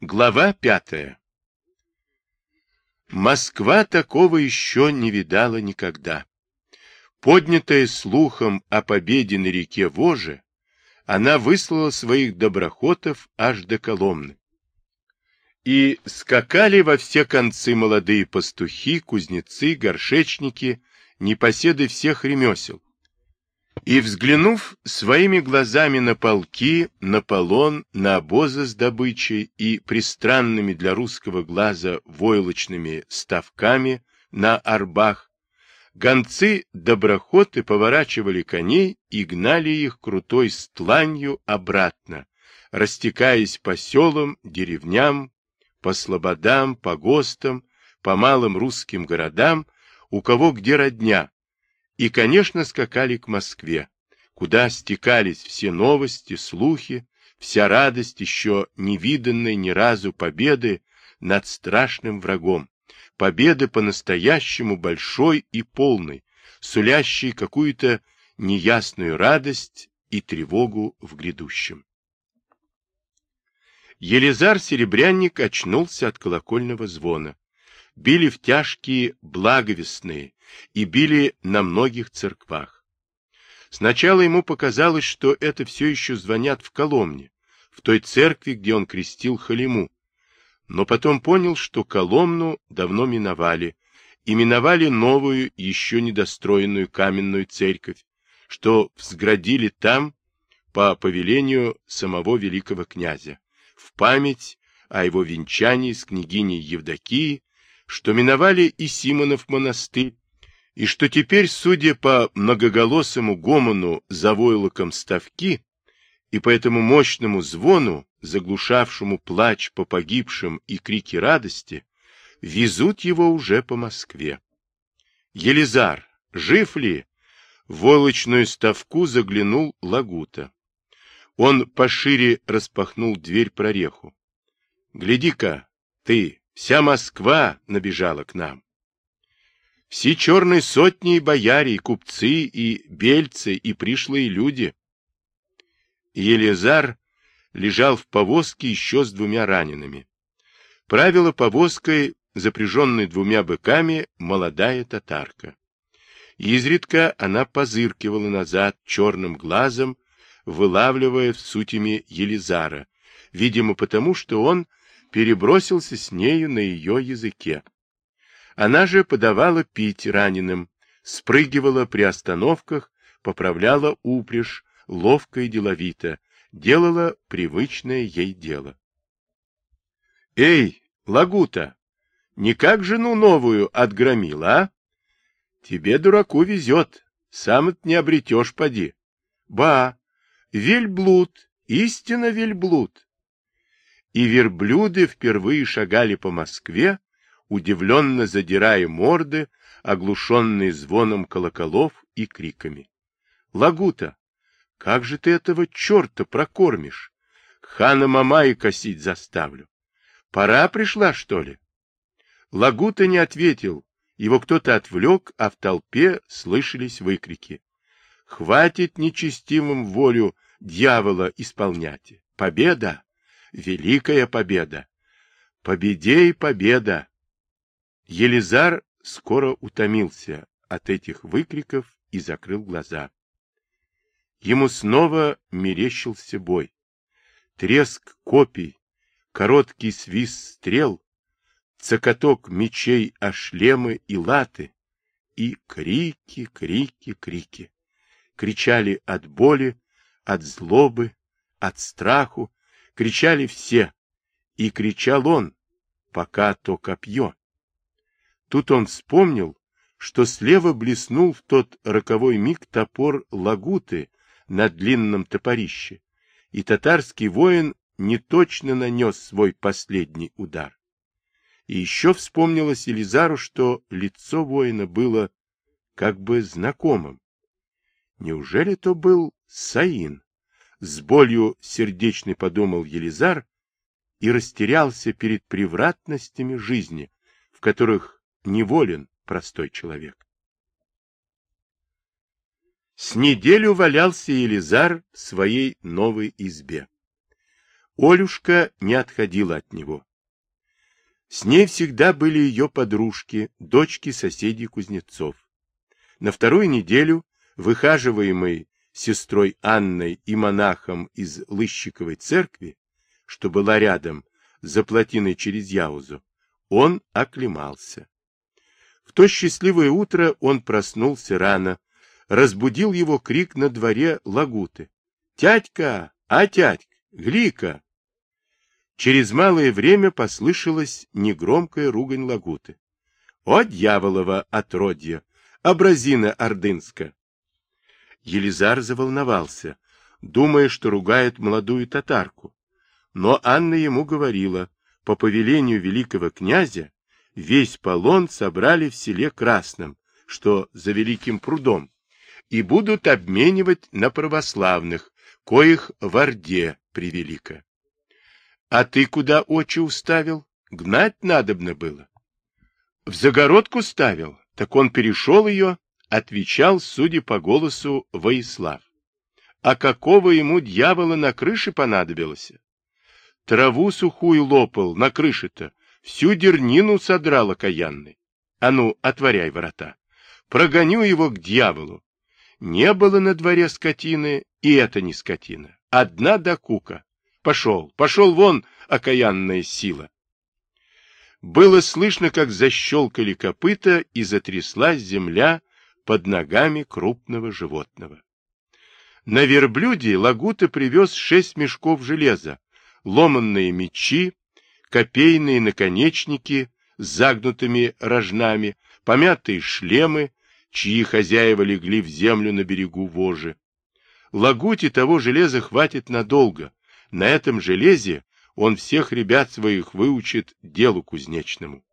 Глава пятая Москва такого еще не видала никогда. Поднятая слухом о победе на реке Воже, она выслала своих доброхотов аж до Коломны. И скакали во все концы молодые пастухи, кузнецы, горшечники, непоседы всех ремесел, и, взглянув своими глазами на полки, на полон, на обозы с добычей и пристранными для русского глаза войлочными ставками на арбах, гонцы доброхоты поворачивали коней и гнали их крутой стланью обратно, растекаясь по селам, деревням, по слободам, по гостам, по малым русским городам, у кого где родня, и, конечно, скакали к Москве, куда стекались все новости, слухи, вся радость еще не виданной ни разу победы над страшным врагом, победы по-настоящему большой и полной, сулящей какую-то неясную радость и тревогу в грядущем. Елизар Серебрянник очнулся от колокольного звона. Били в тяжкие благовестные, и били на многих церквах. Сначала ему показалось, что это все еще звонят в Коломне, в той церкви, где он крестил Халиму, но потом понял, что Коломну давно миновали, и миновали новую, еще недостроенную каменную церковь, что взградили там по повелению самого великого князя, в память о его венчании с княгиней Евдокией, что миновали и Симонов монастырь, и что теперь, судя по многоголосому гомону за войлоком ставки и по этому мощному звону, заглушавшему плач по погибшим и крики радости, везут его уже по Москве. Елизар, жив ли? В войлочную ставку заглянул Лагута. Он пошире распахнул дверь прореху. — Гляди-ка, ты, вся Москва набежала к нам. Все черные сотни и бояре, и купцы, и бельцы, и пришлые люди. Елизар лежал в повозке еще с двумя ранеными. Правила повозкой, запряженной двумя быками, молодая татарка. Изредка она позыркивала назад черным глазом, вылавливая в сутями Елизара, видимо потому, что он перебросился с нею на ее языке. Она же подавала пить раненым, спрыгивала при остановках, поправляла упряжь, ловко и деловито, делала привычное ей дело. — Эй, Лагута, не как жену новую отгромила, а? Тебе, дураку, везет, сам это не обретешь, поди. Ба, вельблуд, истинно вельблуд. И верблюды впервые шагали по Москве, удивленно задирая морды, оглушенные звоном колоколов и криками. — Лагута, как же ты этого черта прокормишь? Хана Мамай косить заставлю. Пора пришла, что ли? Лагута не ответил, его кто-то отвлек, а в толпе слышались выкрики. Хватит нечестивым волю дьявола исполнять. Победа! Великая победа! Победе и победа! Елизар скоро утомился от этих выкриков и закрыл глаза. Ему снова мерещился бой. Треск копий, короткий свист стрел, цокоток мечей о шлемы и латы, и крики, крики, крики. Кричали от боли, от злобы, от страху, кричали все, и кричал он, пока то копье. Тут он вспомнил, что слева блеснул в тот роковой миг топор лагуты на длинном топорище, и татарский воин неточно нанес свой последний удар. И еще вспомнилось Елизару, что лицо воина было как бы знакомым. Неужели то был Саин? С болью сердечной подумал Елизар и растерялся перед превратностями жизни, в которых неволен простой человек. С неделю валялся Елизар в своей новой избе. Олюшка не отходила от него. С ней всегда были ее подружки, дочки соседей кузнецов. На вторую неделю, выхаживаемый сестрой Анной и монахом из Лыщиковой церкви, что была рядом, за плотиной через Яузу, он оклемался. В то счастливое утро он проснулся рано, разбудил его крик на дворе Лагуты. «Тятька! А, тятька! Глика!» Через малое время послышалась негромкая ругань Лагуты. «О, дьяволово отродье! Образина ордынска!» Елизар заволновался, думая, что ругает молодую татарку. Но Анна ему говорила, по повелению великого князя, весь полон собрали в селе Красном, что за Великим прудом, и будут обменивать на православных, коих в Орде превелико. А ты куда очи уставил? Гнать надобно было. В загородку ставил, так он перешел ее, отвечал, судя по голосу, Воислав. А какого ему дьявола на крыше понадобилось? Траву сухую лопал на крыше-то, всю дернину содрал окаянный. А ну, отворяй ворота. Прогоню его к дьяволу. Не было на дворе скотины, и это не скотина. Одна да кука. Пошел, пошел вон, окаянная сила. Было слышно, как защелкали копыта и затряслась земля под ногами крупного животного. На верблюде Лагута привез шесть мешков железа, ломанные мечи, копейные наконечники с загнутыми рожнами, помятые шлемы, чьи хозяева легли в землю на берегу Вожи. Лагуте того железа хватит надолго. На этом железе он всех ребят своих выучит делу кузнечному.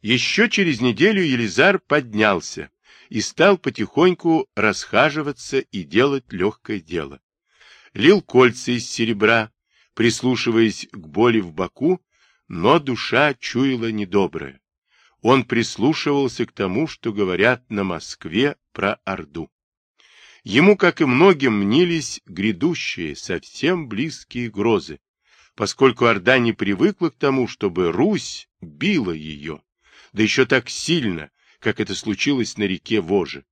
Еще через неделю Елизар поднялся и стал потихоньку расхаживаться и делать легкое дело лил кольца из серебра, прислушиваясь к боли в боку, но душа чуяла недоброе. Он прислушивался к тому, что говорят на Москве про Орду. Ему, как и многим, мнились грядущие, совсем близкие грозы, поскольку Орда не привыкла к тому, чтобы Русь била ее, да еще так сильно, как это случилось на реке Воже.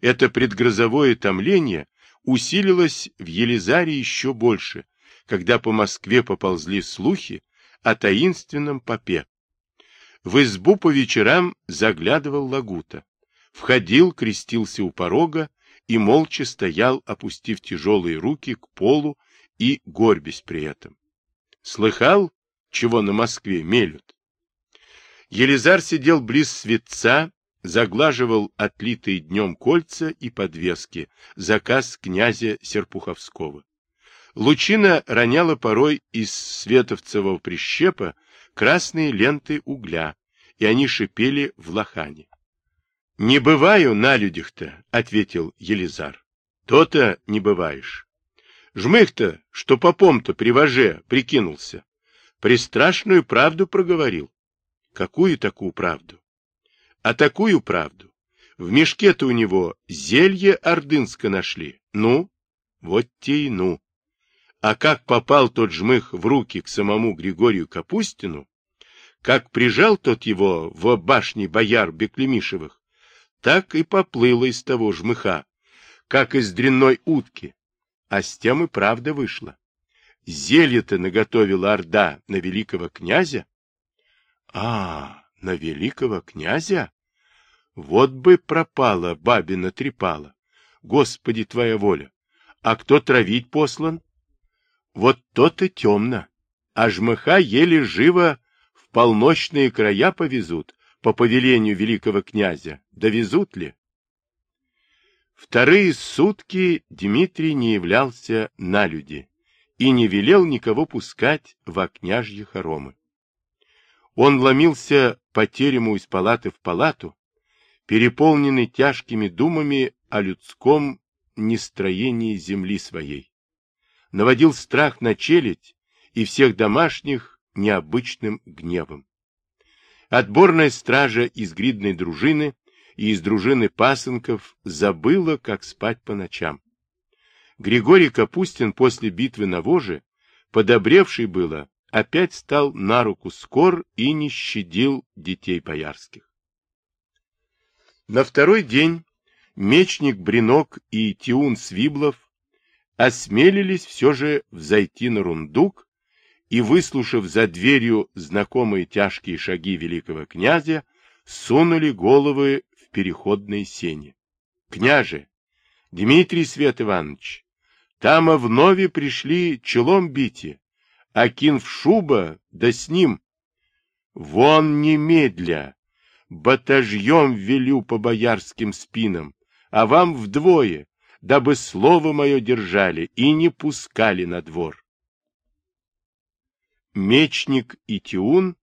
Это предгрозовое томление усилилось в Елизаре еще больше, когда по Москве поползли слухи о таинственном попе. В избу по вечерам заглядывал Лагута. Входил, крестился у порога и молча стоял, опустив тяжелые руки к полу и горбясь при этом. Слыхал, чего на Москве мелют? Елизар сидел близ светца заглаживал отлитые днем кольца и подвески, заказ князя Серпуховского. Лучина роняла порой из световцевого прищепа красные ленты угля, и они шипели в лохане. — Не бываю на людях-то, — ответил Елизар. — То-то не бываешь. Жмых-то, что попом-то при воже прикинулся. Пристрашную правду проговорил. Какую такую правду? А такую правду. В мешке-то у него зелье ордынско нашли. Ну, вот те и ну. А как попал тот жмых в руки к самому Григорию Капустину, как прижал тот его в башне бояр Беклемишевых, так и поплыло из того жмыха, как из дрянной утки. А с тем и правда вышло. Зелье-то наготовила Орда на великого князя. А, на великого князя? Вот бы пропала бабина трепала. Господи, твоя воля! А кто травить послан? Вот то-то темно. А жмыха еле живо в полночные края повезут, по повелению великого князя. Довезут ли? Вторые сутки Дмитрий не являлся на люди и не велел никого пускать в окняжьи хоромы. Он ломился по терему из палаты в палату, переполненный тяжкими думами о людском нестроении земли своей. Наводил страх на челядь и всех домашних необычным гневом. Отборная стража из гридной дружины и из дружины пасынков забыла, как спать по ночам. Григорий Капустин после битвы на Воже, подобревший было, опять стал на руку скор и не щадил детей боярских. На второй день мечник Бринок и Тиун Свиблов осмелились все же взойти на рундук и, выслушав за дверью знакомые тяжкие шаги великого князя, сунули головы в переходные сени. — Княже! Дмитрий Свет Иванович! Там вновь пришли челом бити, Акин в шуба, да с ним. Вон немедля, батажьем велю по боярским спинам, а вам вдвое, дабы слово мое держали и не пускали на двор. Мечник и Тиун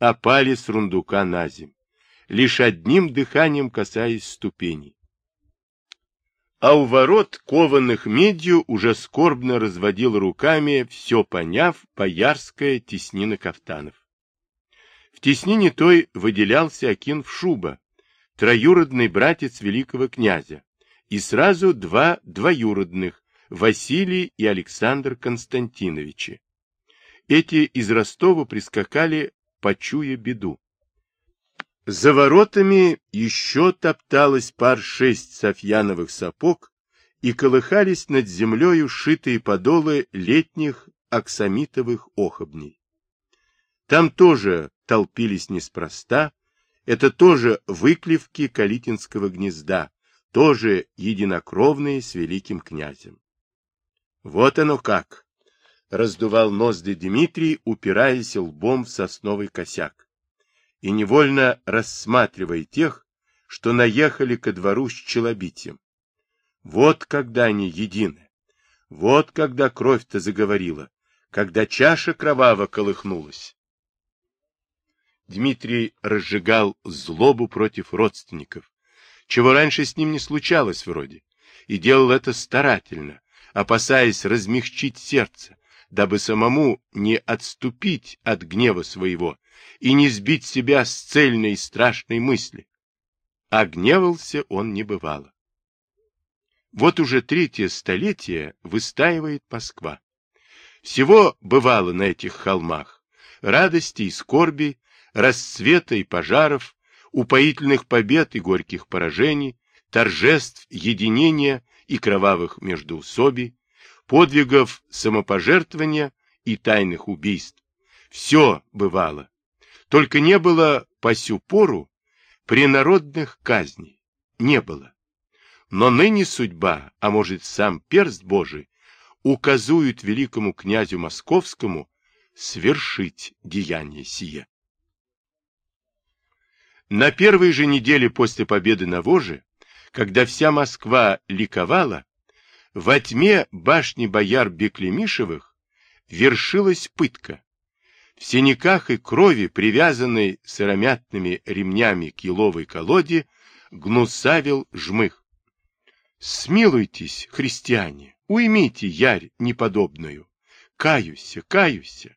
опали с рундука на земь, лишь одним дыханием касаясь ступеней. А у ворот, кованых медью, уже скорбно разводил руками, все поняв, боярская теснина кафтанов. В теснине той выделялся Акин в шуба, троюродный братец великого князя, и сразу два двоюродных, Василий и Александр Константиновичи. Эти из Ростова прискакали, почуя беду. За воротами еще топталось пар шесть софьяновых сапог и колыхались над землею шитые подолы летних аксамитовых охобней. Там тоже толпились неспроста, это тоже выклевки Калитинского гнезда, тоже единокровные с великим князем. Вот оно как! Раздувал ноздри Дмитрий, упираясь лбом в сосновый косяк, и невольно рассматривая тех, что наехали ко двору с челобитием. Вот когда они едины, вот когда кровь-то заговорила, когда чаша кроваво колыхнулась. Дмитрий разжигал злобу против родственников, чего раньше с ним не случалось вроде, и делал это старательно, опасаясь размягчить сердце, дабы самому не отступить от гнева своего и не сбить себя с цельной и страшной мысли. А гневался он не бывало. Вот уже третье столетие выстаивает Москва. Всего бывало на этих холмах, радости и скорби, расцвета и пожаров, упоительных побед и горьких поражений, торжеств, единения и кровавых междоусобий, подвигов самопожертвования и тайных убийств. Все бывало. Только не было по сю пору принародных казней. Не было. Но ныне судьба, а может сам перст Божий, указует великому князю московскому свершить деяние сие. На первой же неделе после победы на Воже, когда вся Москва ликовала, во тьме башни бояр Беклемишевых вершилась пытка. В синяках и крови, привязанной сыромятными ремнями к еловой колоде, гнусавил жмых. Смилуйтесь, христиане, уймите ярь неподобную. Каюся, каюся.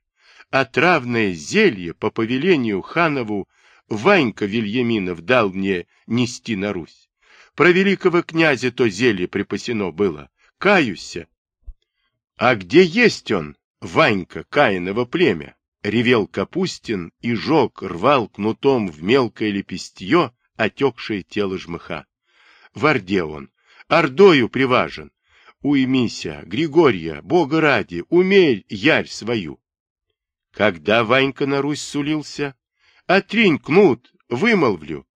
Отравное зелье по повелению ханову Ванька Вильяминов дал мне нести на Русь. Про великого князя то зелье припасено было. Каюся. А где есть он, Ванька, Каиново племя? Ревел Капустин и жег, рвал кнутом в мелкое лепестье отекшее тело жмыха. В Орде он, Ордою приважен. Уймися, Григория, Бога ради, умей ярь свою. Когда Ванька на Русь сулился, Отринь, кнут, вымолвлю.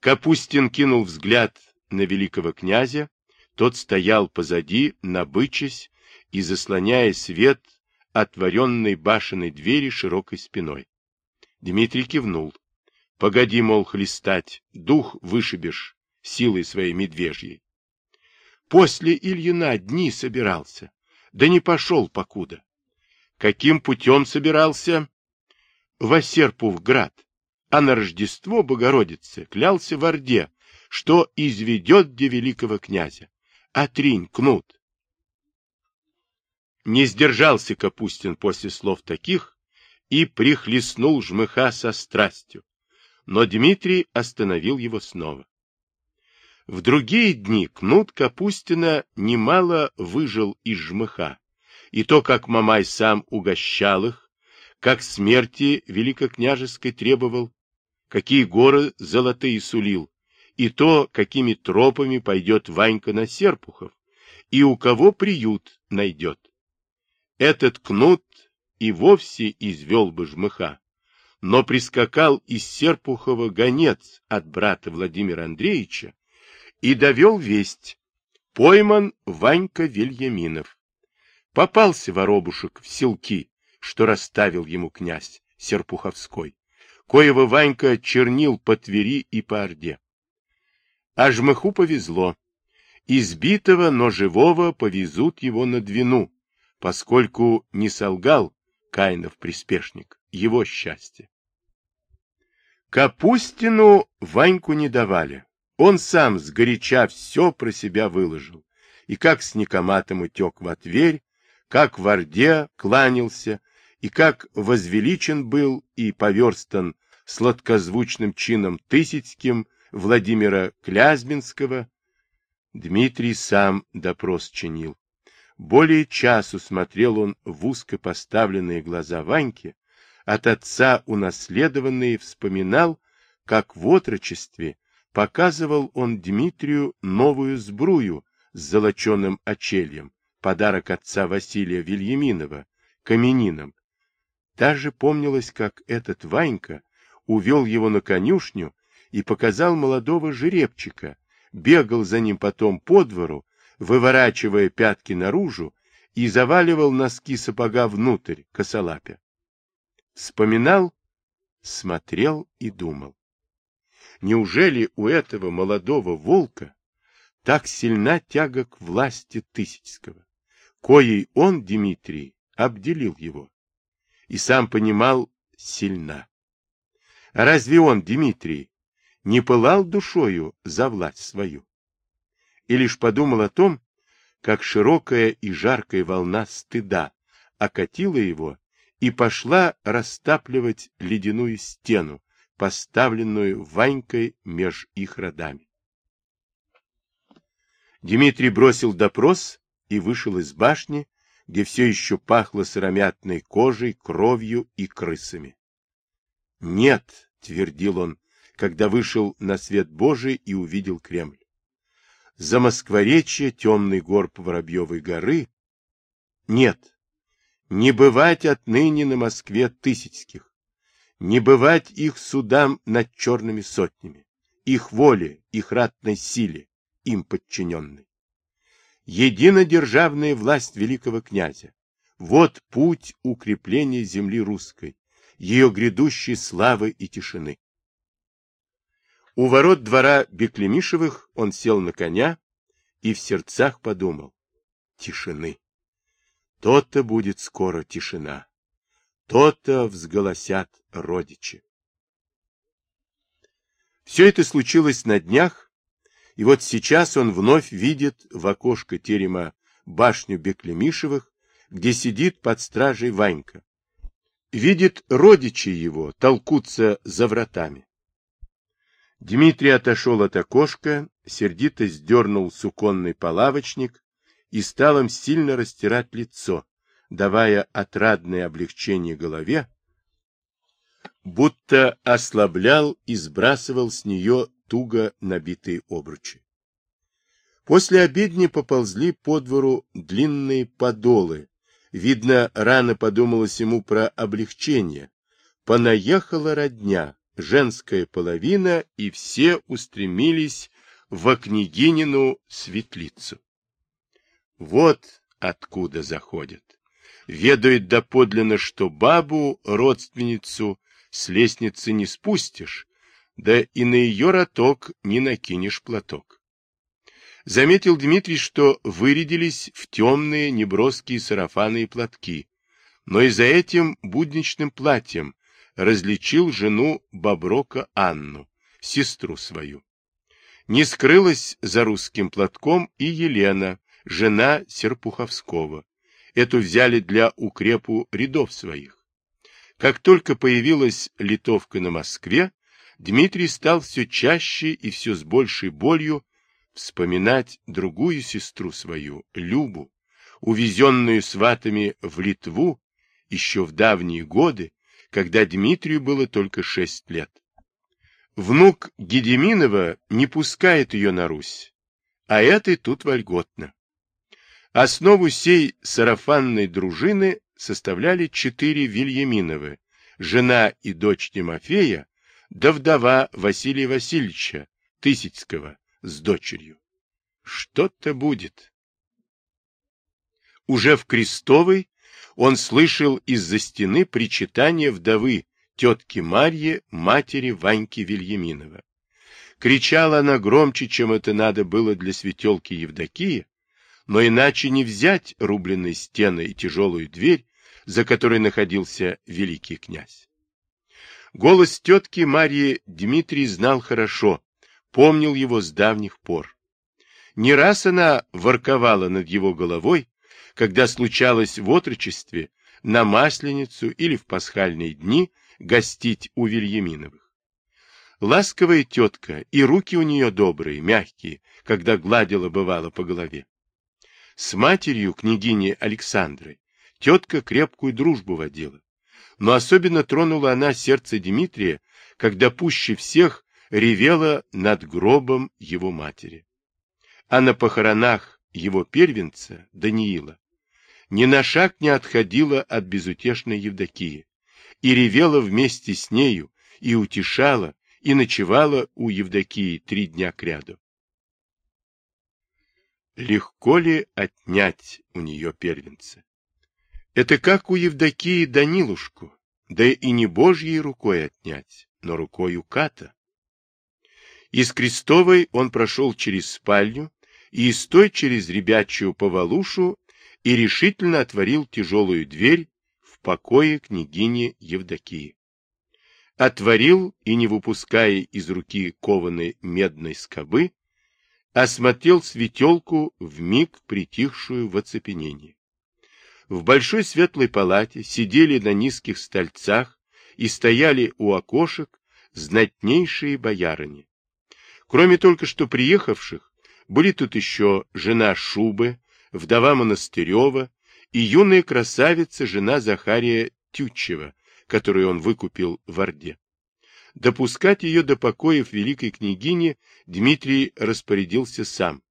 Капустин кинул взгляд на великого князя. Тот стоял позади, набычась и заслоняя свет отворенной башенной двери широкой спиной. Дмитрий кивнул. Погоди, мол, хлестать, дух вышибешь силой своей медвежьей. После Ильина дни собирался, да не пошел покуда. Каким путем собирался, в град, а на Рождество Богородицы клялся в Орде, что изведет де великого князя. Отринь, кнут. Не сдержался Капустин после слов таких и прихлестнул жмыха со страстью, но Дмитрий остановил его снова. В другие дни Кнут Капустина немало выжил из жмыха, и то, как Мамай сам угощал их, как смерти великокняжеской требовал, какие горы золотые сулил, и то, какими тропами пойдет Ванька на Серпухов, и у кого приют найдет. Этот кнут и вовсе извел бы жмыха, но прискакал из Серпухова гонец от брата Владимира Андреевича и довел весть. Пойман Ванька Вильяминов. Попался воробушек в селки, что расставил ему князь Серпуховской, коего Ванька чернил по Твери и по Орде. А жмыху повезло. Избитого, но живого повезут его на Двину, поскольку не солгал Каинов приспешник, его счастье. Капустину Ваньку не давали. Он сам сгоряча все про себя выложил. И как с Никоматом утек в Тверь, как в Орде кланялся, и как возвеличен был и поверстан сладкозвучным чином Тысяцким Владимира Клязьминского, Дмитрий сам допрос чинил. Более часу смотрел он в узко поставленные глаза Ваньки, от отца унаследованные вспоминал, как в отрочестве показывал он Дмитрию новую сбрую с золоченым очельем, подарок отца Василия Вильяминова, каменином. Даже помнилось, как этот Ванька увел его на конюшню и показал молодого жеребчика, бегал за ним потом по двору, выворачивая пятки наружу и заваливал носки сапога внутрь, косолапя. Вспоминал, смотрел и думал. Неужели у этого молодого волка так сильна тяга к власти Тысяцкого, коей он, Дмитрий, обделил его, и сам понимал, сильна. А разве он, Дмитрий, не пылал душою за власть свою. И лишь подумал о том, как широкая и жаркая волна стыда окатила его и пошла растапливать ледяную стену, поставленную Ванькой меж их родами. Дмитрий бросил допрос и вышел из башни, где все еще пахло сыромятной кожей, кровью и крысами. «Нет», — твердил он, когда вышел на свет Божий и увидел Кремль. За Москворечье темный горб Воробьевой горы нет, не бывать отныне на Москве тысячских, не бывать их судам над черными сотнями, их воле, их ратной силе, им подчиненной. Единодержавная власть великого князя, вот путь укрепления земли русской, ее грядущей славы и тишины. У ворот двора Беклемишевых он сел на коня и в сердцах подумал. Тишины. То-то будет скоро тишина. То-то взголосят родичи. Все это случилось на днях, и вот сейчас он вновь видит в окошко терема башню Беклемишевых, где сидит под стражей Ванька. Видит родичи его, толкутся за вратами. Дмитрий отошел от окошка, сердито сдернул суконный полавочник и стал им сильно растирать лицо, давая отрадное облегчение голове, будто ослаблял и сбрасывал с нее туго набитые обручи. После обедни поползли по двору длинные подолы. Видно, рано подумалось ему про облегчение. Понаехала родня, женская половина, и все устремились в княгинину светлицу. Вот откуда заходят. Ведает доподлинно, что бабу, родственницу, с лестницы не спустишь, да и на ее роток не накинешь платок. Заметил Дмитрий, что вырядились в темные неброские сарафаны и платки, но и за этим будничным платьем различил жену Боброка Анну, сестру свою. Не скрылась за русским платком и Елена, жена Серпуховского. Эту взяли для укрепу рядов своих. Как только появилась литовка на Москве, Дмитрий стал все чаще и все с большей болью вспоминать другую сестру свою, Любу, увезенную сватами в Литву еще в давние годы, когда Дмитрию было только шесть лет. Внук Гедеминова не пускает ее на Русь, а этой тут вольготно. Основу сей сарафанной дружины составляли четыре Вильяминовы, жена и дочь Тимофея, да вдова Василия Васильевича Тысяцкого с дочерью. Что-то будет. Уже в Крестовой он слышал из-за стены причитание вдовы тетки Марьи, матери Ваньки Вильяминова. Кричала она громче, чем это надо было для светелки Евдокии, но иначе не взять рубленные стены и тяжелую дверь, за которой находился великий князь. Голос тетки Марьи Дмитрий знал хорошо, помнил его с давних пор. Не раз она ворковала над его головой, когда случалось в отрочестве на Масленицу или в пасхальные дни гостить у Вильяминовых. Ласковая тетка, и руки у нее добрые, мягкие, когда гладила бывало по голове. С матерью княгини Александрой тетка крепкую дружбу водила, но особенно тронула она сердце Дмитрия, когда пуще всех ревела над гробом его матери. А на похоронах его первенца, Даниила, ни на шаг не отходила от безутешной Евдокии и ревела вместе с нею, и утешала, и ночевала у Евдокии три дня кряду. Легко ли отнять у нее первенца? Это как у Евдокии Данилушку, да и не Божьей рукой отнять, но рукой Ката. Из Крестовой он прошел через спальню и из той через ребячью повалушу и решительно отворил тяжелую дверь в покое княгини Евдокии. Отворил и, не выпуская из руки кованой медной скобы, осмотрел светелку, в миг притихшую в оцепенении. В большой светлой палате сидели на низких стольцах и стояли у окошек знатнейшие боярыни, Кроме только что приехавших, были тут еще жена Шубы, вдова Монастырева и юная красавица, жена Захария Тютчева, которую он выкупил в Орде. Допускать ее до покоев великой княгини Дмитрий распорядился сам,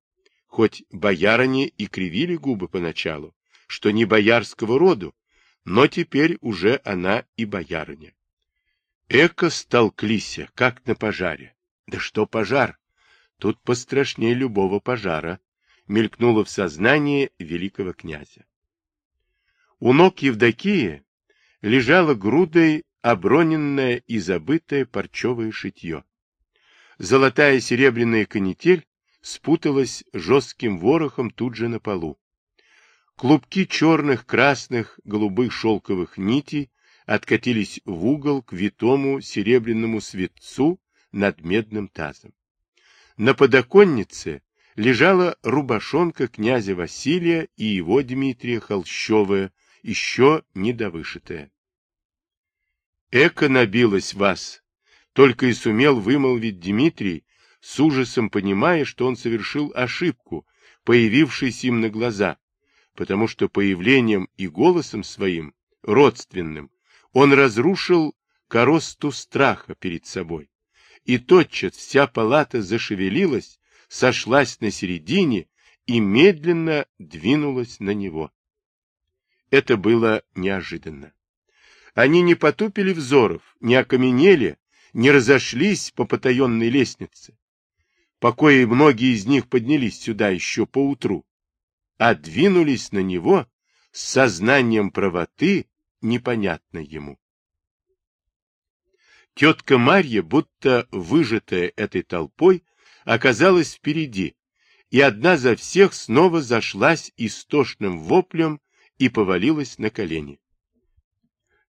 хоть боярыне и кривили губы поначалу, что не боярского роду, но теперь уже она и боярыня. Эко столклися, как на пожаре. Да что пожар? Тут пострашнее любого пожара, мелькнуло в сознании великого князя. У ног Евдокии лежало грудой оброненное и забытое парчевое шитье. Золотая серебряная канитель спуталась жестким ворохом тут же на полу. Клубки черных, красных, голубых шелковых нитей откатились в угол к витому серебряному светцу над медным тазом. На подоконнице лежала рубашонка князя Василия и его Дмитрия Холщовая, еще недовышитая. Эко набилось вас, только и сумел вымолвить Дмитрий, с ужасом понимая, что он совершил ошибку, появившись им на глаза, потому что появлением и голосом своим, родственным, он разрушил коросту страха перед собой и тотчас вся палата зашевелилась, сошлась на середине и медленно двинулась на него. Это было неожиданно. Они не потупили взоров, не окаменели, не разошлись по потаенной лестнице. Покои многие из них поднялись сюда еще поутру, а двинулись на него с сознанием правоты, непонятной ему. Тетка Марья, будто выжатая этой толпой, оказалась впереди, и одна за всех снова зашлась истошным воплем и повалилась на колени.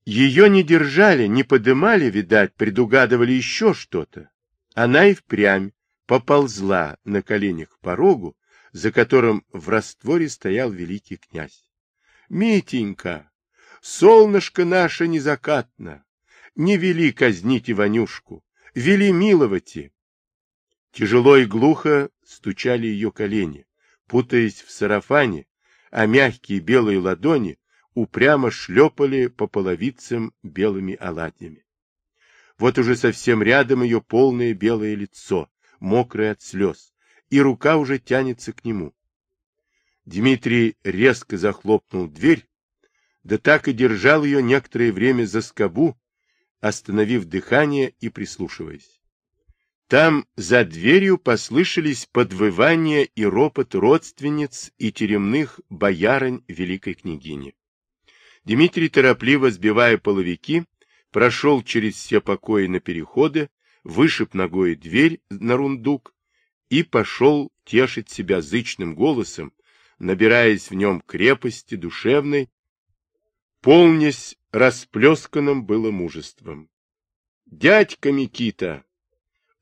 Ее не держали, не подымали, видать, предугадывали еще что-то. Она и впрямь поползла на коленях к порогу, за которым в растворе стоял великий князь. — Митенька, солнышко наше незакатно, не вели казнить Иванюшку, вели миловать. Тяжело и глухо стучали ее колени, путаясь в сарафане, а мягкие белые ладони упрямо шлепали по половицам белыми оладьями. Вот уже совсем рядом ее полное белое лицо, мокрое от слез, и рука уже тянется к нему. Дмитрий резко захлопнул дверь, да так и держал ее некоторое время за скобу, остановив дыхание и прислушиваясь. Там за дверью послышались подвывания и ропот родственниц и теремных боярынь великой княгини. Дмитрий, торопливо сбивая половики, прошел через все покои на переходы, вышиб ногой дверь на рундук и пошел тешить себя зычным голосом, набираясь в нем крепости душевной, полнясь расплесканным было мужеством. «Дядька Микита!»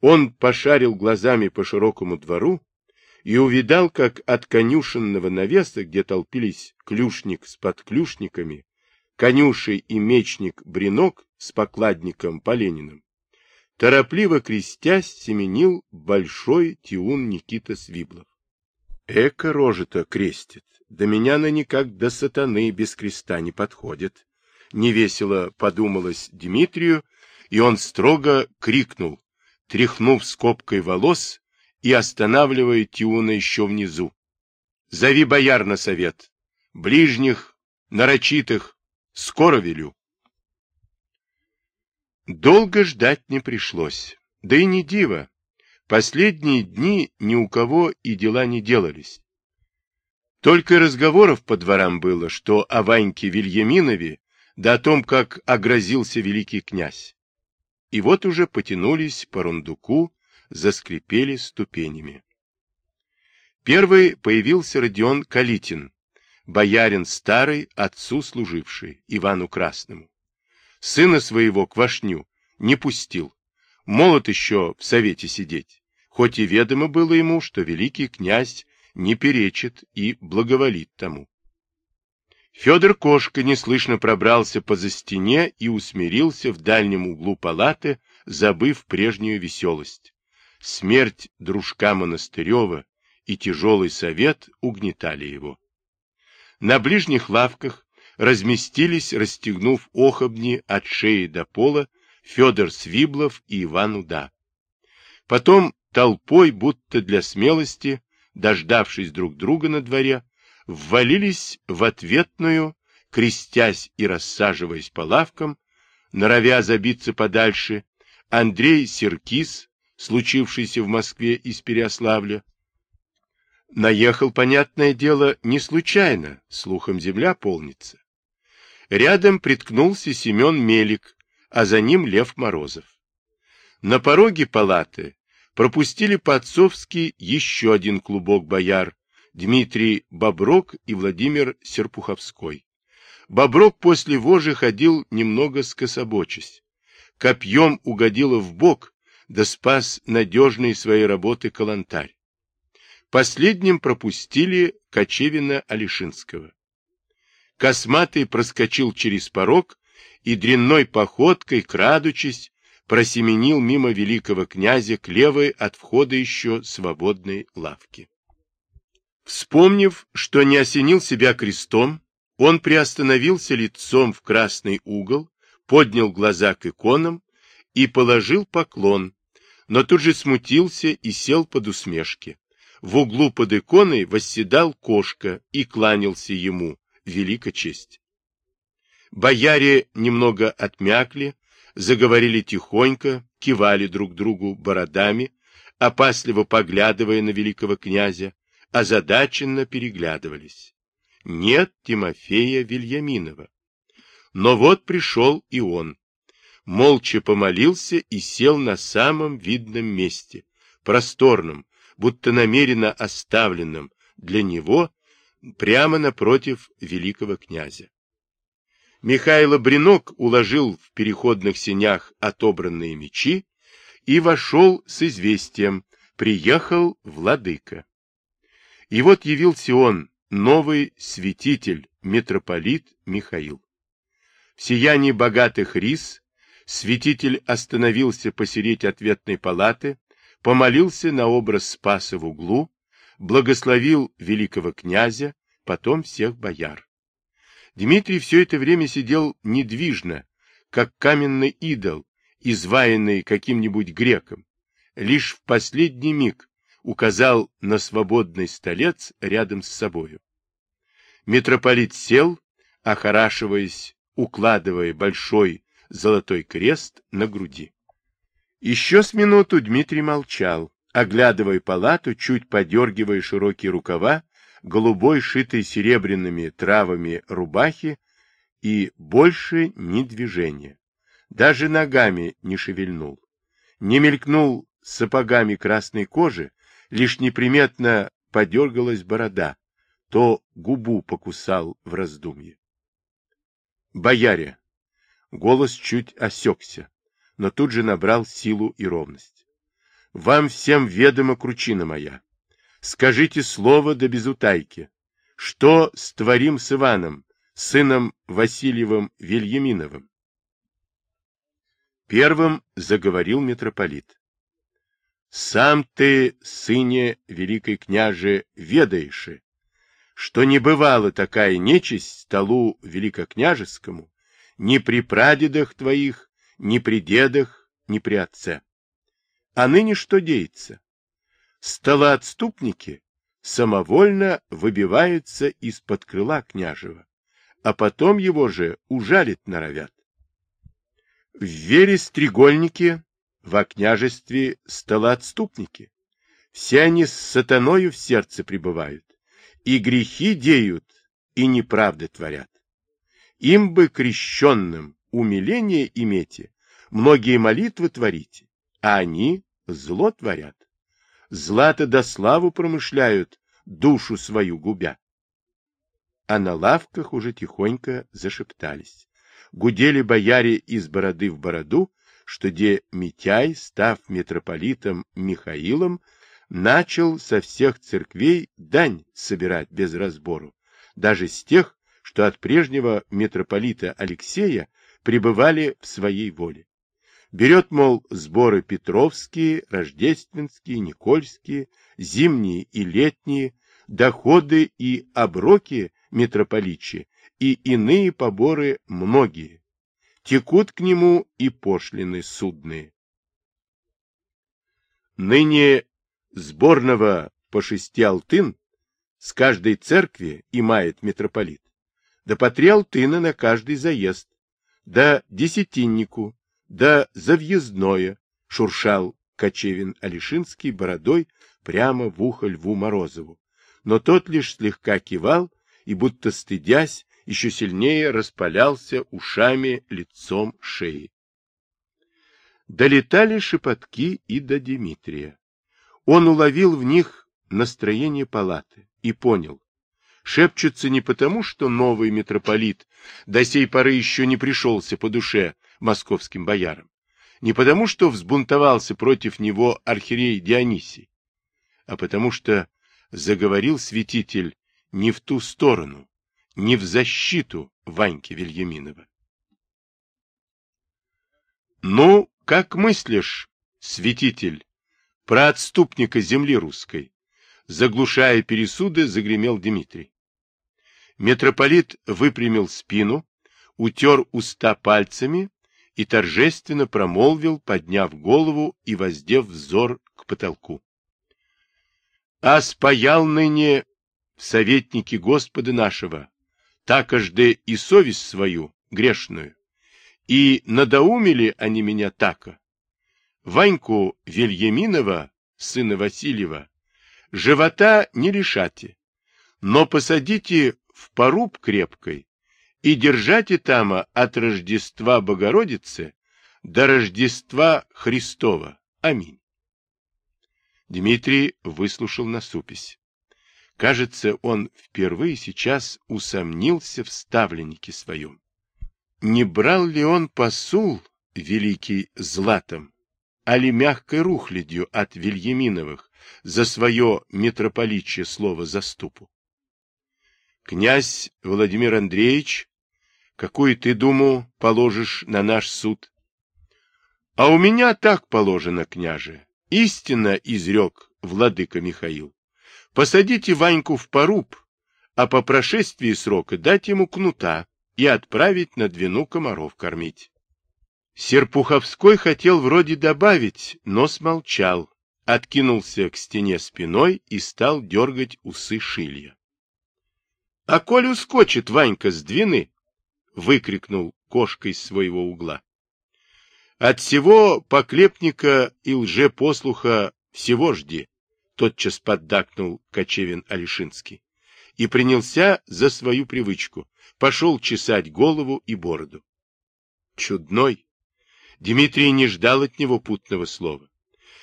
Он пошарил глазами по широкому двору и увидал, как от конюшенного навеса, где толпились клюшник с подклюшниками, конюшей и мечник Бринок с покладником Полениным, торопливо крестясь, семенил большой тиун Никита Свиблов. Эко рожа-то крестит, до меня на никак до сатаны без креста не подходит. Невесело подумалось Дмитрию, и он строго крикнул, тряхнув скобкой волос и останавливая Тиуна еще внизу. — Зови бояр на совет, ближних, нарочитых, Скоро велю. Долго ждать не пришлось. Да и не диво. Последние дни ни у кого и дела не делались. Только разговоров по дворам было, что о Ваньке Вильяминове, да о том, как огрозился великий князь. И вот уже потянулись по рундуку, заскрипели ступенями. Первый появился Родион Калитин, боярин старый, отцу служивший, Ивану Красному. Сына своего к вошню не пустил, молод еще в совете сидеть, хоть и ведомо было ему, что великий князь не перечит и благоволит тому. Федор Кошка неслышно пробрался по за стене и усмирился в дальнем углу палаты, забыв прежнюю веселость. Смерть дружка Монастырева и тяжелый совет угнетали его. На ближних лавках разместились, расстегнув охобни от шеи до пола, Федор Свиблов и Иван Уда. Потом толпой, будто для смелости, дождавшись друг друга на дворе, ввалились в ответную, крестясь и рассаживаясь по лавкам, норовя забиться подальше, Андрей Серкис, случившийся в Москве из Переославля, Наехал, понятное дело, не случайно, слухом земля полнится. Рядом приткнулся Семен Мелик, а за ним Лев Морозов. На пороге палаты пропустили по-отцовски еще один клубок бояр, Дмитрий Боброк и Владимир Серпуховской. Боброк после вожи ходил немного скособочись. Копьем угодило в бок, да спас надежные своей работы калантарь. Последним пропустили Кочевина Алишинского. Косматый проскочил через порог и дрянной походкой, крадучись, просеменил мимо великого князя к левой от входа еще свободной лавки. Вспомнив, что не осенил себя крестом, он приостановился лицом в красный угол, поднял глаза к иконам и положил поклон, но тут же смутился и сел под усмешки. В углу под иконой восседал кошка и кланялся ему, велика честь. Бояре немного отмякли, заговорили тихонько, кивали друг другу бородами, опасливо поглядывая на великого князя, озадаченно переглядывались. Нет Тимофея Вильяминова. Но вот пришел и он. Молча помолился и сел на самом видном месте, просторном, будто намеренно оставленным для него прямо напротив великого князя. Михайло Бринок уложил в переходных сенях отобранные мечи и вошел с известием «Приехал владыка». И вот явился он, новый святитель, митрополит Михаил. В сиянии богатых рис святитель остановился посереть ответной палаты, помолился на образ Спаса в углу, благословил великого князя, потом всех бояр. Дмитрий все это время сидел недвижно, как каменный идол, изваянный каким-нибудь греком. Лишь в последний миг указал на свободный столец рядом с собою. Митрополит сел, охорашиваясь, укладывая большой золотой крест на груди. Еще с минуту Дмитрий молчал, оглядывая палату, чуть подергивая широкие рукава, голубой, шитой серебряными травами рубахи, и больше ни движения. Даже ногами не шевельнул. Не мелькнул сапогами красной кожи, лишь неприметно подергалась борода, то губу покусал в раздумье. Бояре. Голос чуть осекся, но тут же набрал силу и ровность. Вам всем ведома кручина моя. Скажите слово да без утайки. Что створим с Иваном, сыном Васильевым Вильяминовым? Первым заговорил митрополит. Сам ты, сыне великой княже, ведаешь, что не бывала такая нечисть столу великокняжескому ни при прадедах твоих, ни при дедах, ни при отце. А ныне что деется? Столоотступники самовольно выбиваются из-под крыла княжего, а потом его же ужалить норовят. В вере стрегольники во княжестве столоотступники. Все они с сатаною в сердце пребывают, и грехи деют, и неправды творят. Им бы крещенным умиление имейте, многие молитвы творите, а они зло творят. Злато до славу промышляют, душу свою губя. А на лавках уже тихонько зашептались. Гудели бояре из бороды в бороду, что де Митяй, став митрополитом Михаилом, начал со всех церквей дань собирать без разбору, даже с тех, что от прежнего митрополита Алексея пребывали в своей воле. Берет, мол, сборы петровские, рождественские, никольские, зимние и летние, доходы и оброки митрополичи и иные поборы многие, текут к нему и пошлины судные. Ныне сборного по шести алтын с каждой церкви имает митрополит, да по три алтына на каждый заезд, да десятиннику, да за въездное, шуршал Кочевин Алишинский бородой прямо в ухо Льву Морозову, но тот лишь слегка кивал и, будто стыдясь, еще сильнее распалялся ушами, лицом, шеей. Долетали шепотки и до Дмитрия. Он уловил в них настроение палаты и понял. Шепчутся не потому, что новый митрополит до сей поры еще не пришелся по душе московским боярам, не потому, что взбунтовался против него архиерей Дионисий, а потому что заговорил святитель не в ту сторону, не в защиту Ваньки Вильяминова. Ну, как мыслишь, святитель, про отступника земли русской? Заглушая пересуды, загремел Дмитрий. Митрополит выпрямил спину, утер уста пальцами и торжественно промолвил, подняв голову и воздев взор к потолку. — А спаял ныне советники Господа нашего, такожды и совесть свою, грешную. И надоумили они меня тако. Ваньку Вильяминова, сына Васильева, живота не решате, но посадите в поруб крепкой и держате там от Рождества Богородицы до Рождества Христова. Аминь. Дмитрий выслушал насупись. Кажется, он впервые сейчас усомнился в ставленнике своем. Не брал ли он посул великий златом, а ли мягкой рухлядью от Вильяминовых за свое митрополичье слово заступу? Князь Владимир Андреевич, какую ты думу положишь на наш суд? А у меня так положено, княже, Истинно изрек владыка Михаил. Посадите Ваньку в поруб, а по прошествии срока дать ему кнута и отправить на двину комаров кормить. Серпуховской хотел вроде добавить, но смолчал, откинулся к стене спиной и стал дергать усы шилья. — А коль ускочит Ванька с двины, — выкрикнул кошка из своего угла. От всего поклепника и лжепослуха всего жди, — тотчас поддакнул Кочевин Алишинский и принялся за свою привычку, пошел чесать голову и бороду. Чудной. Дмитрий не ждал от него путного слова.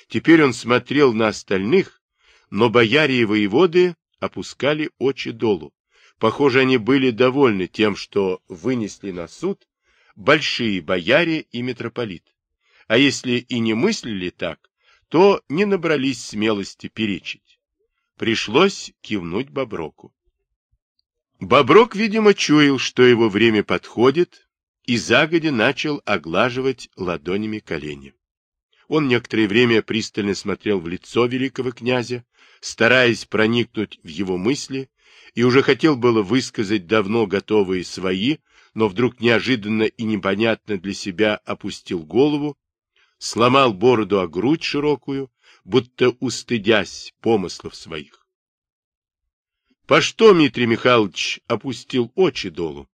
Теперь он смотрел на остальных, но бояре и воеводы опускали очи долу. Похоже, они были довольны тем, что вынесли на суд большие бояре и митрополит. А если и не мыслили так, то не набрались смелости перечить. Пришлось кивнуть Боброку. Боброк, видимо, чуял, что его время подходит, и загодя начал оглаживать ладонями колени. Он некоторое время пристально смотрел в лицо великого князя, стараясь проникнуть в его мысли, и уже хотел было высказать давно готовые свои, но вдруг неожиданно и непонятно для себя опустил голову, сломал бороду о грудь широкую, будто устыдясь помыслов своих. По что Дмитрий Михайлович опустил очи долу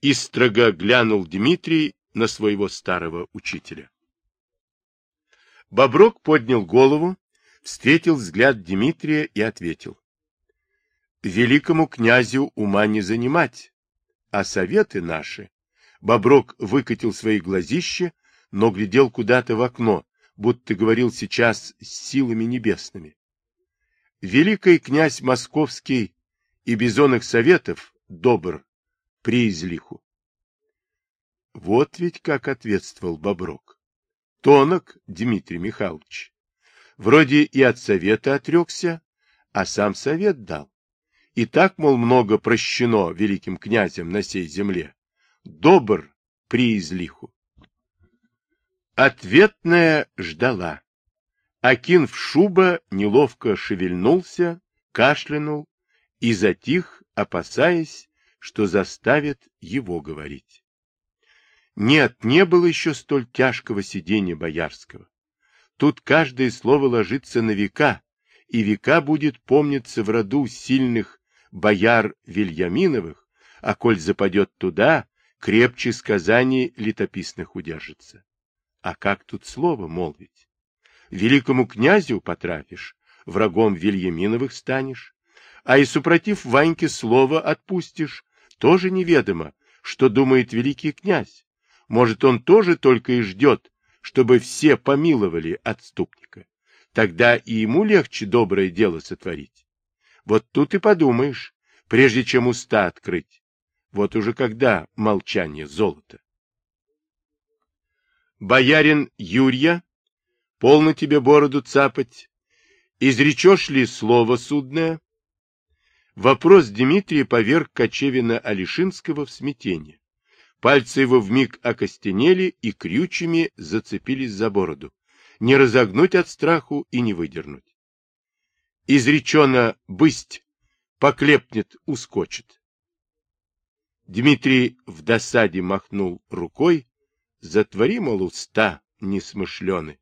и строго глянул Дмитрий на своего старого учителя. Боброк поднял голову, встретил взгляд Дмитрия и ответил. Великому князю ума не занимать, а советы наши. Боброк выкатил свои глазища, но глядел куда-то в окно, будто говорил сейчас с силами небесными. Великий князь Московский и бизонных советов добр приизлиху. Вот ведь как ответствовал Боброк. Тонок Дмитрий Михайлович. Вроде и от совета отрекся, а сам совет дал. И так, мол, много прощено великим князем на сей земле. Добр приизлиху. Ответная ждала. Акин шуба неловко шевельнулся, кашлянул и затих, опасаясь, что заставит его говорить. Нет, не было еще столь тяжкого сидения боярского. Тут каждое слово ложится на века, и века будет помниться в роду сильных бояр Вильяминовых, а коль западет туда, крепче сказаний летописных удержится. А как тут слово молвить? Великому князю потрафишь, врагом Вильяминовых станешь, а и супротив Ваньке слово отпустишь, тоже неведомо, что думает великий князь. Может, он тоже только и ждет, чтобы все помиловали отступника. Тогда и ему легче доброе дело сотворить. Вот тут и подумаешь, прежде чем уста открыть. Вот уже когда молчание золото. Боярин Юрья, полно тебе бороду цапать, изречешь ли слово судное? Вопрос Дмитрия поверг Кочевина Алишинского в смятение. Пальцы его вмиг окостенели и крючьями зацепились за бороду. Не разогнуть от страху и не выдернуть. Изречено «бысть», поклепнет, ускочит. Дмитрий в досаде махнул рукой, затвори, мол, уста несмышлены,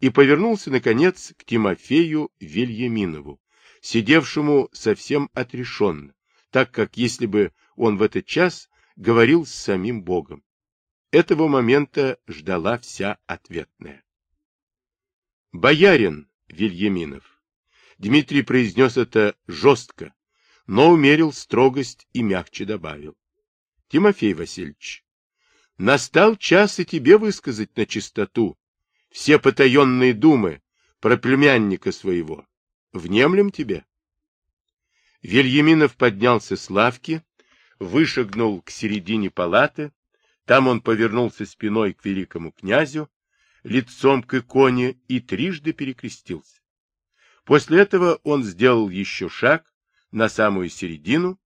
и повернулся, наконец, к Тимофею Вильяминову, сидевшему совсем отрешенно, так как если бы он в этот час говорил с самим Богом. Этого момента ждала вся ответная. «Боярин Вильяминов!» Дмитрий произнес это жестко, но умерил строгость и мягче добавил. «Тимофей Васильевич, настал час и тебе высказать на чистоту все потаенные думы про племянника своего. Внемлем тебе?» Вильяминов поднялся с лавки, вышагнул к середине палаты, там он повернулся спиной к великому князю, лицом к иконе и трижды перекрестился. После этого он сделал еще шаг на самую середину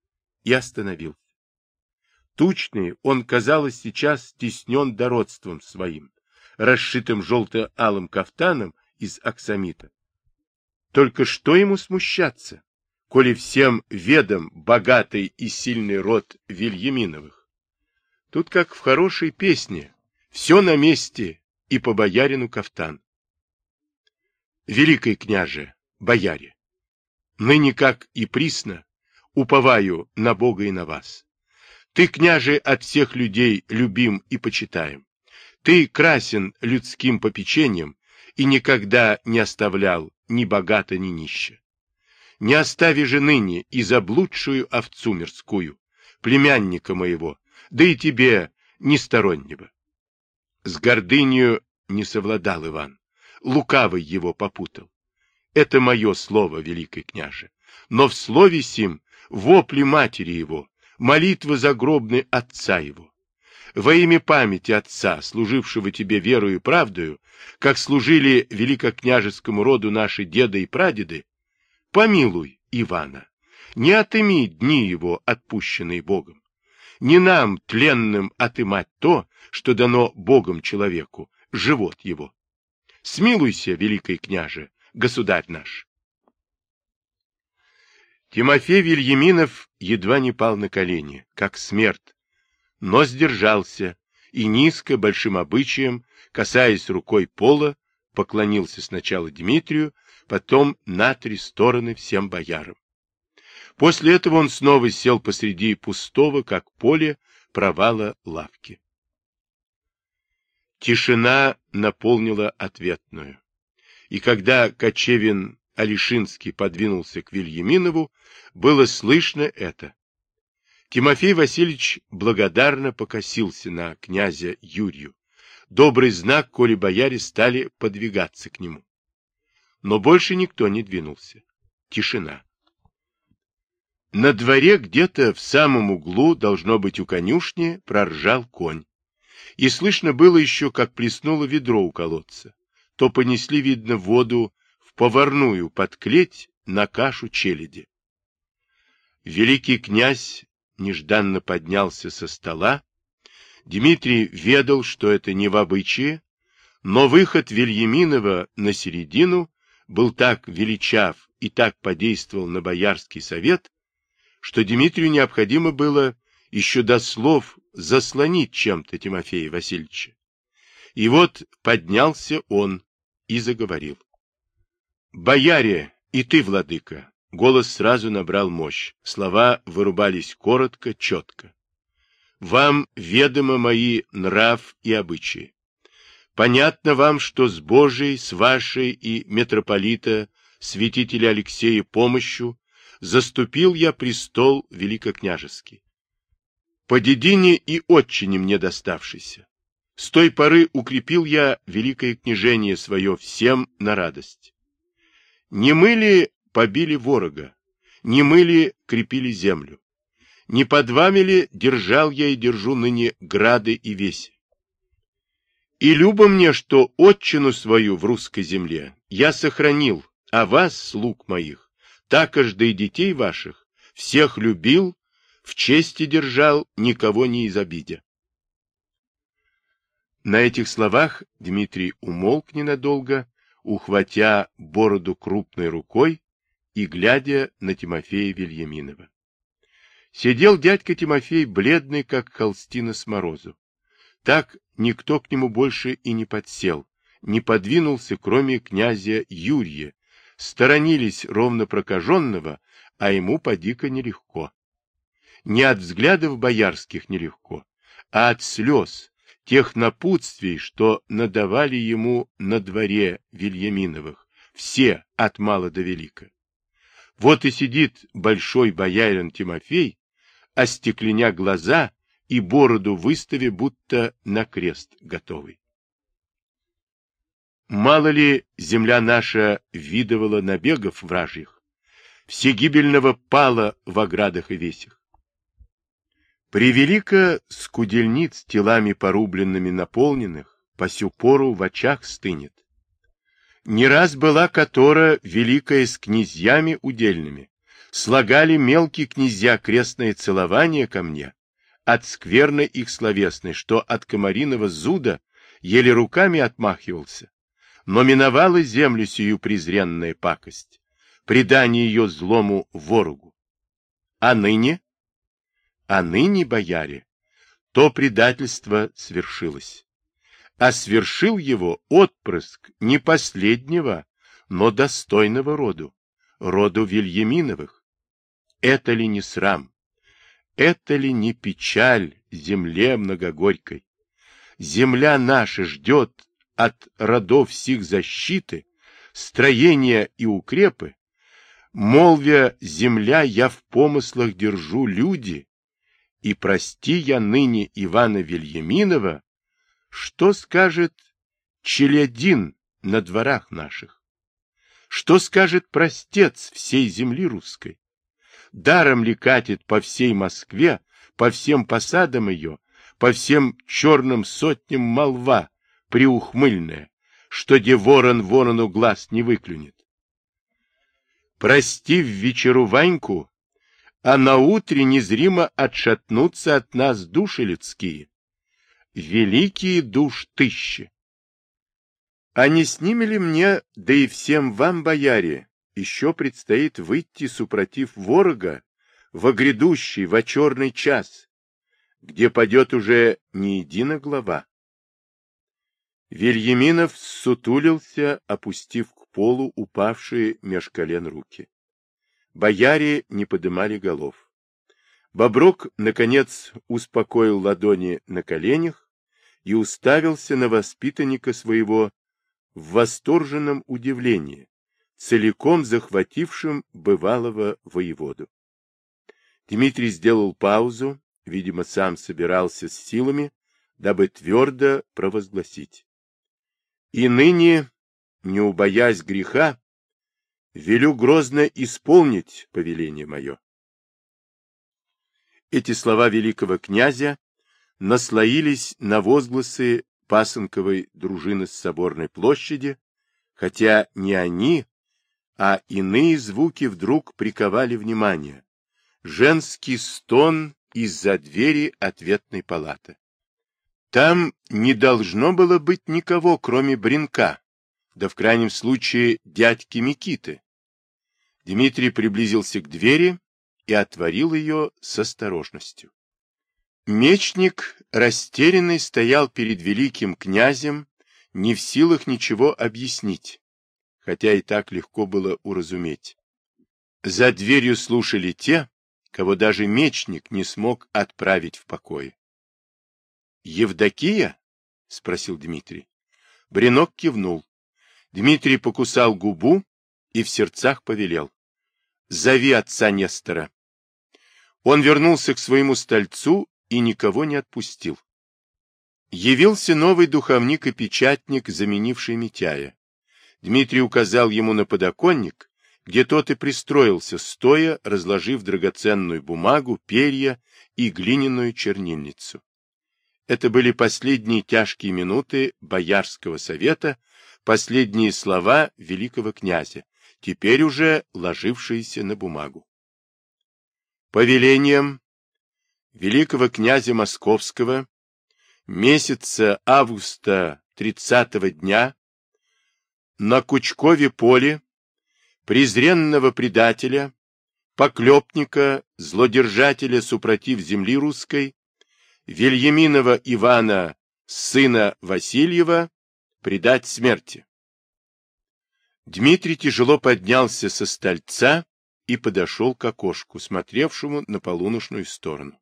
и остановился. Тучный, он, казалось, сейчас стеснен дородством своим, расшитым желто-алым кафтаном из аксамита. Только что ему смущаться, коли всем ведом богатый и сильный род Вильяминовых? Тут, как в хорошей песне, все на месте и по боярину кафтан. Великий княже, бояре, ныне как и присно, уповаю на Бога и на вас. Ты, княже, от всех людей любим и почитаем. Ты красен людским попечением и никогда не оставлял ни богато, ни нище. Не остави же ныне и заблудшую овцу мирскую, племянника моего, да и тебе нестороннего. С гордынью не совладал Иван, лукавый его попутал. Это мое слово, великий княже, но в слове сим вопли матери его, молитвы загробной отца его. Во имя памяти отца, служившего тебе верою и правдою, как служили великокняжескому роду наши деды и прадеды, помилуй Ивана, не отыми дни его, отпущенные Богом. Не нам, тленным, отымать то, что дано Богом человеку, живот его. Смилуйся, великий княже, государь наш. Тимофей Вильяминов едва не пал на колени, как смерть, но сдержался и низко, большим обычаем, касаясь рукой пола, поклонился сначала Дмитрию, потом на три стороны всем боярам. После этого он снова сел посреди пустого, как поле, провала лавки. Тишина наполнила ответную. И когда Кочевин Алишинский подвинулся к Вильяминову, было слышно это. Тимофей Васильевич благодарно покосился на князя Юрию. Добрый знак, коли бояре стали подвигаться к нему. Но больше никто не двинулся. Тишина. На дворе где-то в самом углу, должно быть у конюшни, проржал конь. И слышно было еще, как плеснуло ведро у колодца. То понесли, видно, воду в поварную под клеть на кашу челяди. Великий князь нежданно поднялся со стола. Дмитрий ведал, что это не в обычае, но выход Вильяминова на середину был так величав и так подействовал на Боярский совет, что Дмитрию необходимо было еще до слов заслонить чем-то Тимофея Васильевича. И вот поднялся он и заговорил. «Бояре, и ты, владыка!» Голос сразу набрал мощь. Слова вырубались коротко, четко. «Вам ведомо мои нрав и обычаи. Понятно вам, что с Божией, с вашей и митрополита, святителя Алексея помощью, заступил я престол великокняжеский. По дедине и отчине мне доставшийся. С той поры укрепил я великое княжение свое всем на радость. Не мы ли побили ворога? Не мы ли крепили землю? Не под вами ли держал я и держу ныне грады и веси? И любо мне, что отчину свою в русской земле я сохранил, а вас, слуг моих, такожды и детей ваших, всех любил, в чести держал, никого не изобидя. На этих словах Дмитрий умолк ненадолго, ухватя бороду крупной рукой и глядя на Тимофея Вильяминова. Сидел дядька Тимофей, бледный, как холстина с морозу. Так никто к нему больше и не подсел, не подвинулся, кроме князя Юрия. Сторонились ровно прокаженного, а ему поди-ка нелегко. Не от взглядов боярских нелегко, а от слез, тех напутствий, что надавали ему на дворе Вильяминовых, все от мала до велика. Вот и сидит большой боярин Тимофей, остекленя глаза и бороду выстави, будто на крест готовый. Мало ли земля наша видывала набегов вражьих, всегибельного пала в оградах и весях. Превелика скудельниц телами порубленными наполненных, по сю пору в очах стынет. Не раз была которая великая с князьями удельными, слагали мелкие князья крестное целование ко мне, от скверной их словесной, что от комариного зуда еле руками отмахивался. но миновала землю сию презренная пакость, предание ее злому ворогу. А ныне? А ныне, бояре, то предательство свершилось. А свершил его отпрыск не последнего, но достойного роду, роду Вильяминовых. Это ли не срам? Это ли не печаль земле многогорькой? Земля наша ждет от родов сих защиты, строения и укрепы, молвя, земля я в помыслах держу люди, и прости я ныне Ивана Вильяминова, что скажет Челядин на дворах наших? Что скажет простец всей земли русской? Даром ли катит по всей Москве, по всем посадам ее, по всем черным сотням молва, приухмыльная, что де ворон ворону глаз не выклюнет? Прости в вечеру Ваньку, а наутре незримо отшатнутся от нас души людские. Великие душ тысячи. А не с ли мне, да и всем вам, бояре, еще предстоит выйти, супротив ворога, во грядущий, во черный час, где падет уже не едина глава? Вильяминов сутулился, опустив к полу упавшие меж колен руки. Бояре не подымали голов. Боброк, наконец, успокоил ладони на коленях и уставился на воспитанника своего в восторженном удивлении, целиком захватившим бывалого воеводу. Дмитрий сделал паузу, видимо, сам собирался с силами, дабы твердо провозгласить. И ныне, не убоясь греха, велю грозно исполнить повеление мое. Эти слова великого князя наслоились на возгласы пасынковой дружины с соборной площади, хотя не они, а иные звуки вдруг приковали внимание. Женский стон из-за двери ответной палаты. Там не должно было быть никого, кроме Бринка, да в крайнем случае дядьки Микиты. Дмитрий приблизился к двери и отворил ее с осторожностью. Мечник, растерянный, стоял перед великим князем, не в силах ничего объяснить, хотя и так легко было уразуметь. За дверью слушали те, кого даже мечник не смог отправить в покое. — Евдокия? — спросил Дмитрий. Бринок кивнул. Дмитрий покусал губу и в сердцах повелел. «Зови отца Нестора». Он вернулся к своему стольцу и никого не отпустил. Явился новый духовник и печатник, заменивший Митяя. Дмитрий указал ему на подоконник, где тот и пристроился, стоя, разложив драгоценную бумагу, перья и глиняную чернильницу. Это были последние тяжкие минуты Боярского совета, последние слова великого князя, теперь уже ложившиеся на бумагу. Повелением великого князя Московского месяца августа 30 дня на Кучкове поле презренного предателя, поклепника, злодержателя супротив земли русской, Вильяминова Ивана, сына Васильева, предать смерти. Дмитрий тяжело поднялся со стольца и подошел к окошку, смотревшему на полуношную сторону.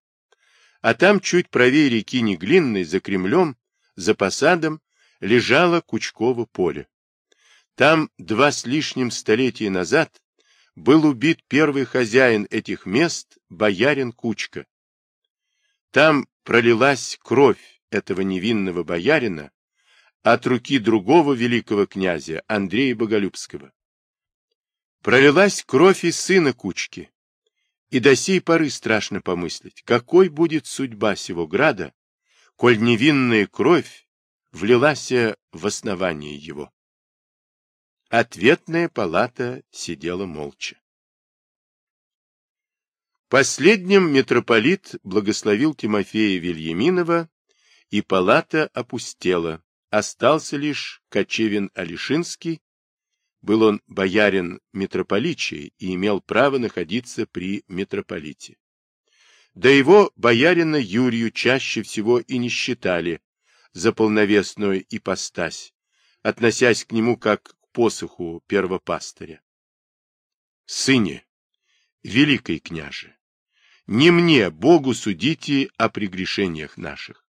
А там, чуть правее реки Неглинной, за Кремлем, за посадом, лежало Кучково поле. Там два с лишним столетия назад был убит первый хозяин этих мест, боярин Кучка. Там пролилась кровь этого невинного боярина, от руки другого великого князя, Андрея Боголюбского. Пролилась кровь из сына Кучки, и до сей поры страшно помыслить, какой будет судьба сего града, коль невинная кровь влилась в основание его. Ответная палата сидела молча. Последним митрополит благословил Тимофея Вильяминова, и палата опустела, остался лишь Кочевин Алишинский, был он боярин митрополичий и имел право находиться при митрополите. Да его боярина Юрию чаще всего и не считали за полновесную ипостась, относясь к нему как к посоху первопастыря. Сыне, великий княже, не мне, Богу, судите о прегрешениях наших.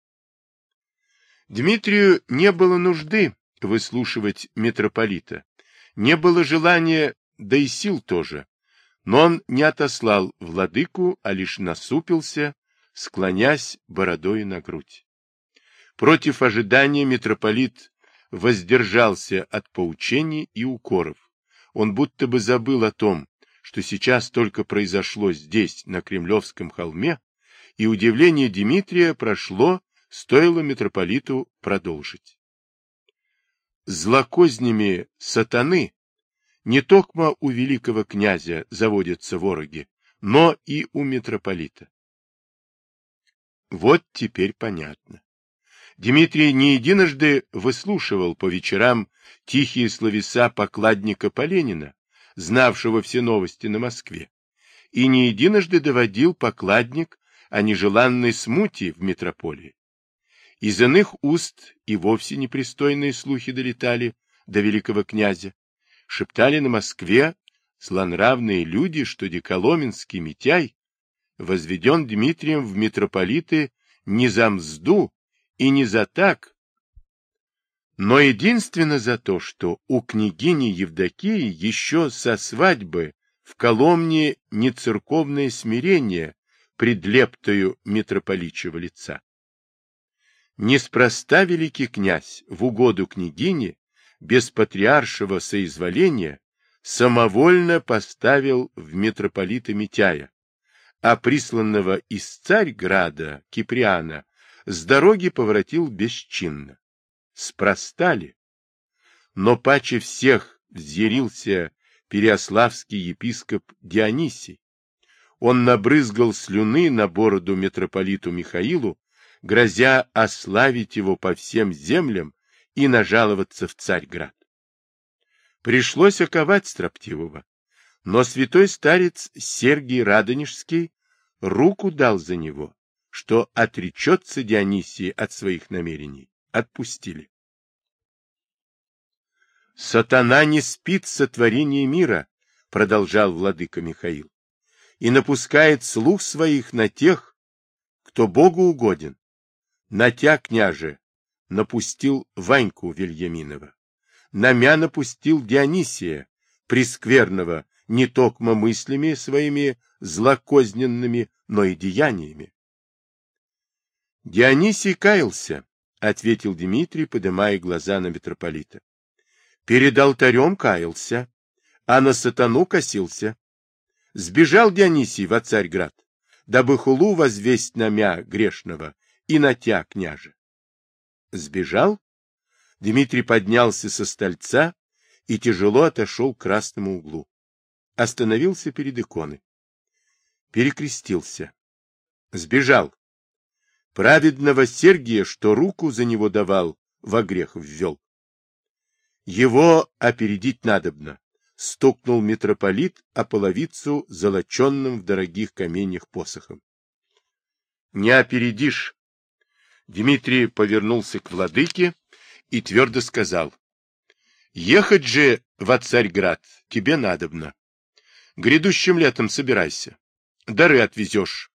Дмитрию не было нужды выслушивать митрополита, не было желания, да и сил тоже, но он не отослал владыку, а лишь насупился, склонясь бородой на грудь. Против ожидания митрополит воздержался от поучений и укоров. Он будто бы забыл о том, что сейчас только произошло здесь, на Кремлевском холме, и удивление Дмитрия прошло, стоило митрополиту продолжить. Злокознями сатаны не только у великого князя заводятся вороги, но и у митрополита. Вот теперь понятно. Дмитрий не единожды выслушивал по вечерам тихие словеса покладника Поленина, знавшего все новости на Москве, и не единожды доводил покладник о нежеланной смуте в метрополии. Из иных уст и вовсе непристойные слухи долетали до великого князя. Шептали на Москве злонравные люди, что Диколоменский Митяй возведен Дмитрием в митрополиты не за мзду и не за так, но единственно за то, что у княгини Евдокии еще со свадьбы в Коломне не церковное смирение пред лептою митрополичьего лица. Неспроста великий князь в угоду княгине, без патриаршего соизволения, самовольно поставил в митрополита Митяя, а присланного из Царьграда Киприана с дороги поворотил бесчинно. Спроста ли? Но паче всех взъярился переославский епископ Дионисий. Он набрызгал слюны на бороду митрополиту Михаилу грозя ославить его по всем землям и нажаловаться в Царьград. Пришлось оковать строптивого, но святой старец Сергий Радонежский руку дал за него, что отречется Дионисий от своих намерений. Отпустили. «Сатана не спит сотворение мира», — продолжал владыка Михаил, «и напускает слух своих на тех, кто Богу угоден, на тя, княже, напустил Ваньку Вильяминова. На мя напустил Дионисия, прескверного, не токмо мыслями своими злокозненными, но и деяниями. Дионисий каялся, — ответил Дмитрий, поднимая глаза на митрополита. Перед алтарем каялся, а на сатану косился. Сбежал Дионисий во Царьград, дабы хулу возвесть на мя грешного и на тя, княже. Сбежал? Дмитрий поднялся со стольца и тяжело отошел к красному углу. Остановился перед иконой. Перекрестился. Сбежал. Праведного Сергия, что руку за него давал, во грех ввел. Его опередить надобно, стукнул митрополит о половицу, золоченным в дорогих каменьях посохом. Не опередишь, Дмитрий повернулся к владыке и твердо сказал, «Ехать же в Царьград тебе надобно. Грядущим летом собирайся. Дары отвезешь.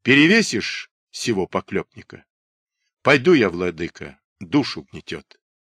Перевесишь всего поклепника. Пойду я, владыка, душу гнетет».